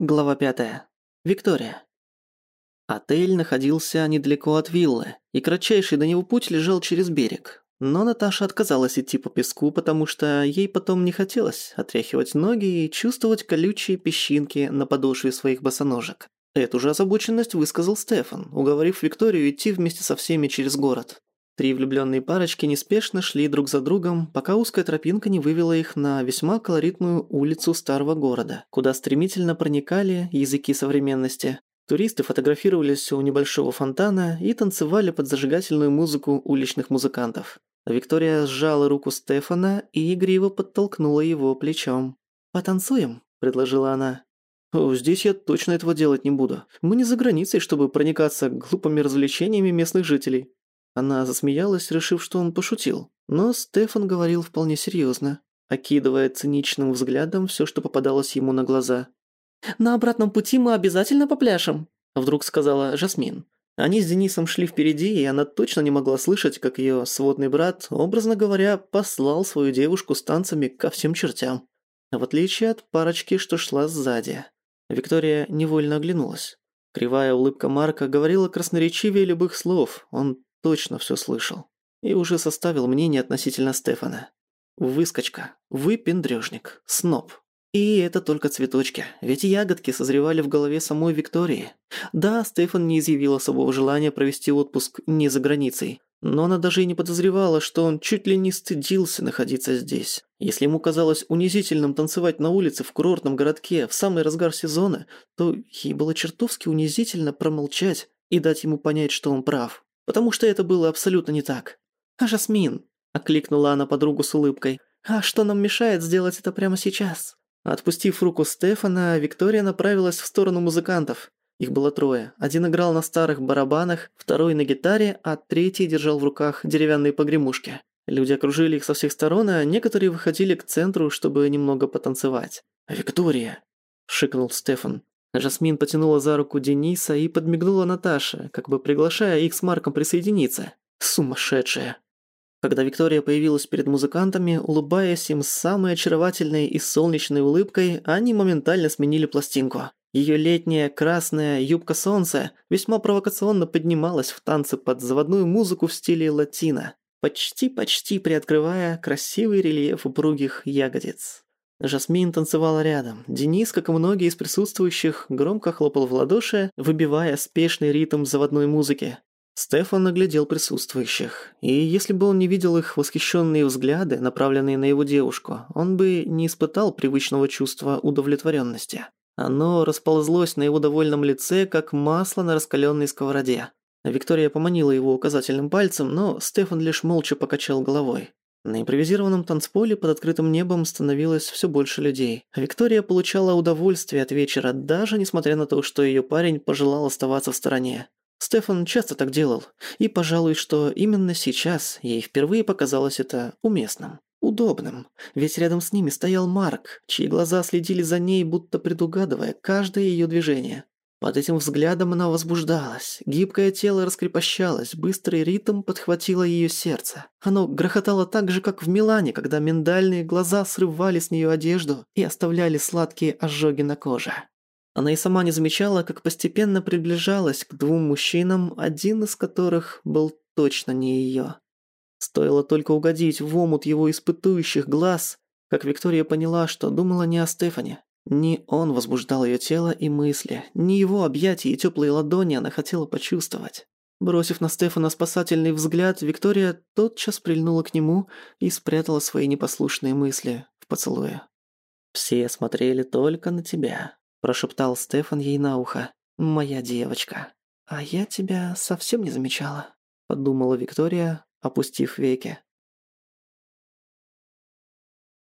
Глава 5. Виктория. Отель находился недалеко от виллы, и кратчайший до него путь лежал через берег. Но Наташа отказалась идти по песку, потому что ей потом не хотелось отряхивать ноги и чувствовать колючие песчинки на подошве своих босоножек. Эту же озабоченность высказал Стефан, уговорив Викторию идти вместе со всеми через город. Три влюбленные парочки неспешно шли друг за другом, пока узкая тропинка не вывела их на весьма колоритную улицу старого города, куда стремительно проникали языки современности. Туристы фотографировались у небольшого фонтана и танцевали под зажигательную музыку уличных музыкантов. Виктория сжала руку Стефана и игриво подтолкнула его плечом. «Потанцуем?» – предложила она. «О, здесь я точно этого делать не буду. Мы не за границей, чтобы проникаться глупыми развлечениями местных жителей», она засмеялась, решив, что он пошутил. Но Стефан говорил вполне серьезно, окидывая циничным взглядом все, что попадалось ему на глаза. «На обратном пути мы обязательно попляшем», – вдруг сказала Жасмин. Они с Денисом шли впереди, и она точно не могла слышать, как ее сводный брат, образно говоря, послал свою девушку с танцами ко всем чертям. В отличие от парочки, что шла сзади. Виктория невольно оглянулась. Кривая улыбка Марка говорила красноречивее любых слов. Он точно все слышал. И уже составил мнение относительно Стефана. Выскочка, выпендрёжник, сноб. И это только цветочки, ведь ягодки созревали в голове самой Виктории. Да, Стефан не изъявил особого желания провести отпуск не за границей, но она даже и не подозревала, что он чуть ли не стыдился находиться здесь. Если ему казалось унизительным танцевать на улице в курортном городке в самый разгар сезона, то ей было чертовски унизительно промолчать и дать ему понять, что он прав потому что это было абсолютно не так. «А Жасмин?» – окликнула она подругу с улыбкой. «А что нам мешает сделать это прямо сейчас?» Отпустив руку Стефана, Виктория направилась в сторону музыкантов. Их было трое. Один играл на старых барабанах, второй на гитаре, а третий держал в руках деревянные погремушки. Люди окружили их со всех сторон, а некоторые выходили к центру, чтобы немного потанцевать. «Виктория!» – шикнул Стефан. Жасмин потянула за руку Дениса и подмигнула Наташе, как бы приглашая их с Марком присоединиться. Сумасшедшая. Когда Виктория появилась перед музыкантами, улыбаясь им самой очаровательной и солнечной улыбкой, они моментально сменили пластинку. Ее летняя красная юбка солнца весьма провокационно поднималась в танце под заводную музыку в стиле латино, почти-почти приоткрывая красивый рельеф упругих ягодиц. Жасмин танцевала рядом. Денис, как и многие из присутствующих, громко хлопал в ладоши, выбивая спешный ритм заводной музыки. Стефан наглядел присутствующих, и если бы он не видел их восхищенные взгляды, направленные на его девушку, он бы не испытал привычного чувства удовлетворенности. Оно расползлось на его довольном лице, как масло на раскаленной сковороде. Виктория поманила его указательным пальцем, но Стефан лишь молча покачал головой. На импровизированном танцполе под открытым небом становилось все больше людей. Виктория получала удовольствие от вечера, даже несмотря на то, что ее парень пожелал оставаться в стороне. Стефан часто так делал, и, пожалуй, что именно сейчас ей впервые показалось это уместным, удобным. Ведь рядом с ними стоял Марк, чьи глаза следили за ней, будто предугадывая каждое ее движение. Под этим взглядом она возбуждалась, гибкое тело раскрепощалось, быстрый ритм подхватило ее сердце. Оно грохотало так же, как в Милане, когда миндальные глаза срывали с нее одежду и оставляли сладкие ожоги на коже. Она и сама не замечала, как постепенно приближалась к двум мужчинам, один из которых был точно не ее. Стоило только угодить в омут его испытующих глаз, как Виктория поняла, что думала не о Стефане, не он возбуждал ее тело и мысли, не его объятия и теплые ладони она хотела почувствовать. Бросив на Стефана спасательный взгляд, Виктория тотчас прильнула к нему и спрятала свои непослушные мысли в поцелуе. «Все смотрели только на тебя», – прошептал Стефан ей на ухо. «Моя девочка». «А я тебя совсем не замечала», – подумала Виктория, опустив веки.